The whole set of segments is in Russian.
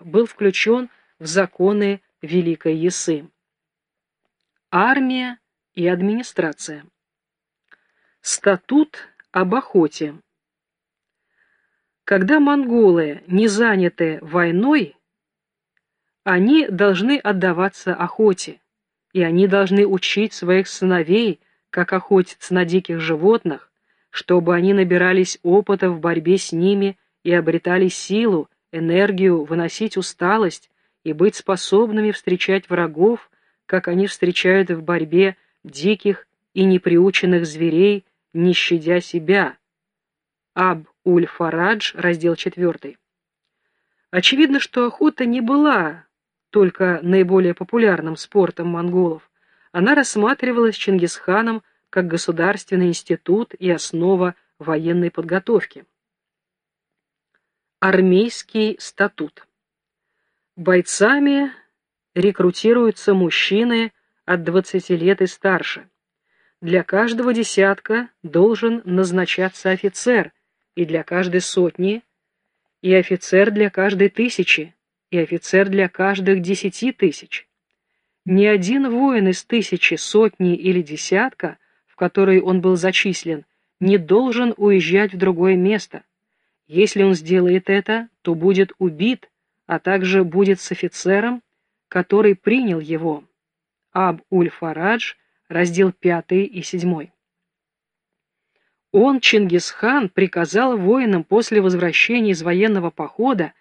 был включен в законы Великой Ясы. Армия и администрация. Статут об охоте. Когда монголы не заняты войной, они должны отдаваться охоте, и они должны учить своих сыновей, как охотиться на диких животных, чтобы они набирались опыта в борьбе с ними и обретали силу, энергию, выносить усталость и быть способными встречать врагов, как они встречают в борьбе диких и неприученных зверей, не щадя себя. Аб-уль-Фарадж, раздел 4. Очевидно, что охота не была только наиболее популярным спортом монголов. Она рассматривалась Чингисханом как государственный институт и основа военной подготовки. Армейский статут. Бойцами рекрутируются мужчины от 20 лет и старше. Для каждого десятка должен назначаться офицер, и для каждой сотни, и офицер для каждой тысячи, и офицер для каждых десяти тысяч. Ни один воин из тысячи, сотни или десятка, в которые он был зачислен, не должен уезжать в другое место. Если он сделает это, то будет убит, а также будет с офицером, который принял его. Аб-уль-Фарадж, раздел 5 и 7. Он, Чингисхан, приказал воинам после возвращения из военного похода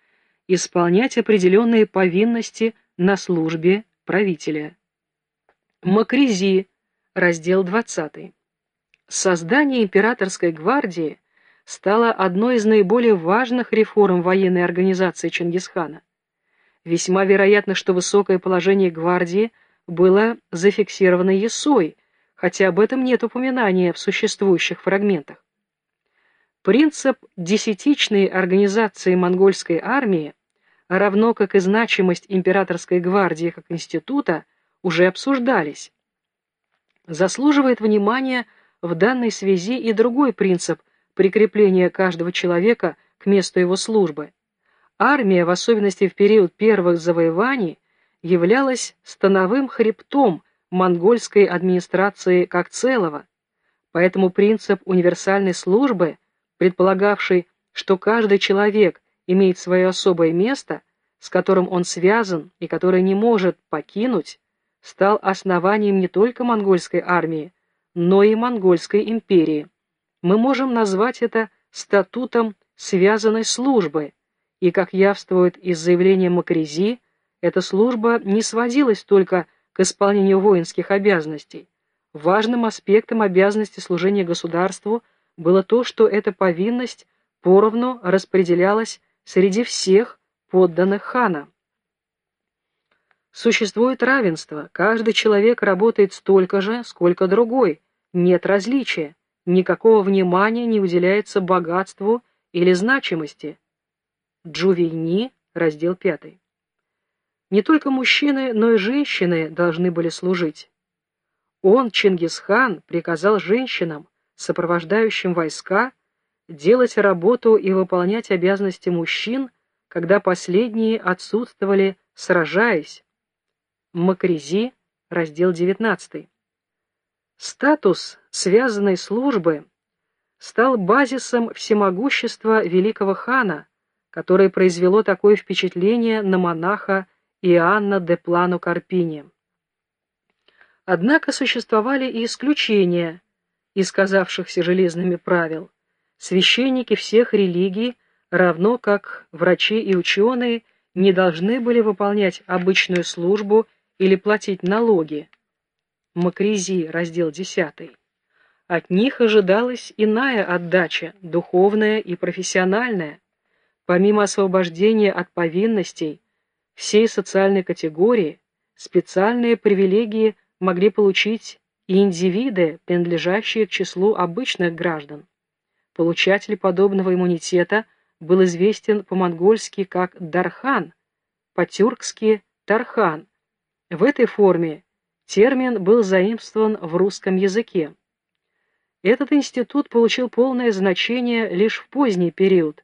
исполнять определенные повинности на службе правителя. Макризи, раздел 20. Создание императорской гвардии – стала одной из наиболее важных реформ военной организации Чингисхана. Весьма вероятно, что высокое положение гвардии было зафиксировано Есой, хотя об этом нет упоминания в существующих фрагментах. Принцип десятичной организации монгольской армии, равно как и значимость императорской гвардии как института, уже обсуждались. Заслуживает внимания в данной связи и другой принцип прикрепление каждого человека к месту его службы. Армия, в особенности в период первых завоеваний, являлась становым хребтом монгольской администрации как целого, поэтому принцип универсальной службы, предполагавший, что каждый человек имеет свое особое место, с которым он связан и которое не может покинуть, стал основанием не только монгольской армии, но и монгольской империи мы можем назвать это статутом связанной службы, и, как явствует из заявления Макрези, эта служба не сводилась только к исполнению воинских обязанностей. Важным аспектом обязанности служения государству было то, что эта повинность поровну распределялась среди всех подданных хана. Существует равенство, каждый человек работает столько же, сколько другой, нет различия никакого внимания не уделяется богатству или значимости. Джувейни, раздел 5. Не только мужчины, но и женщины должны были служить. Он, Чингисхан, приказал женщинам, сопровождающим войска, делать работу и выполнять обязанности мужчин, когда последние отсутствовали, сражаясь. Макризи, раздел 19. Статус связанной службы стал базисом всемогущества великого хана, которое произвело такое впечатление на монаха Иоанна де Плану Карпини. Однако существовали и исключения из казавшихся железными правил. Священники всех религий, равно как врачи и ученые, не должны были выполнять обычную службу или платить налоги. Макризи, раздел 10. От них ожидалась иная отдача, духовная и профессиональная. Помимо освобождения от повинностей всей социальной категории, специальные привилегии могли получить и индивиды, принадлежащие к числу обычных граждан. Получатель подобного иммунитета был известен по-монгольски как Дархан, по-тюркски Тархан. В этой форме термин был заимствован в русском языке. Этот институт получил полное значение лишь в поздний период.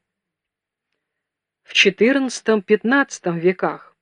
в XIV-XV веках.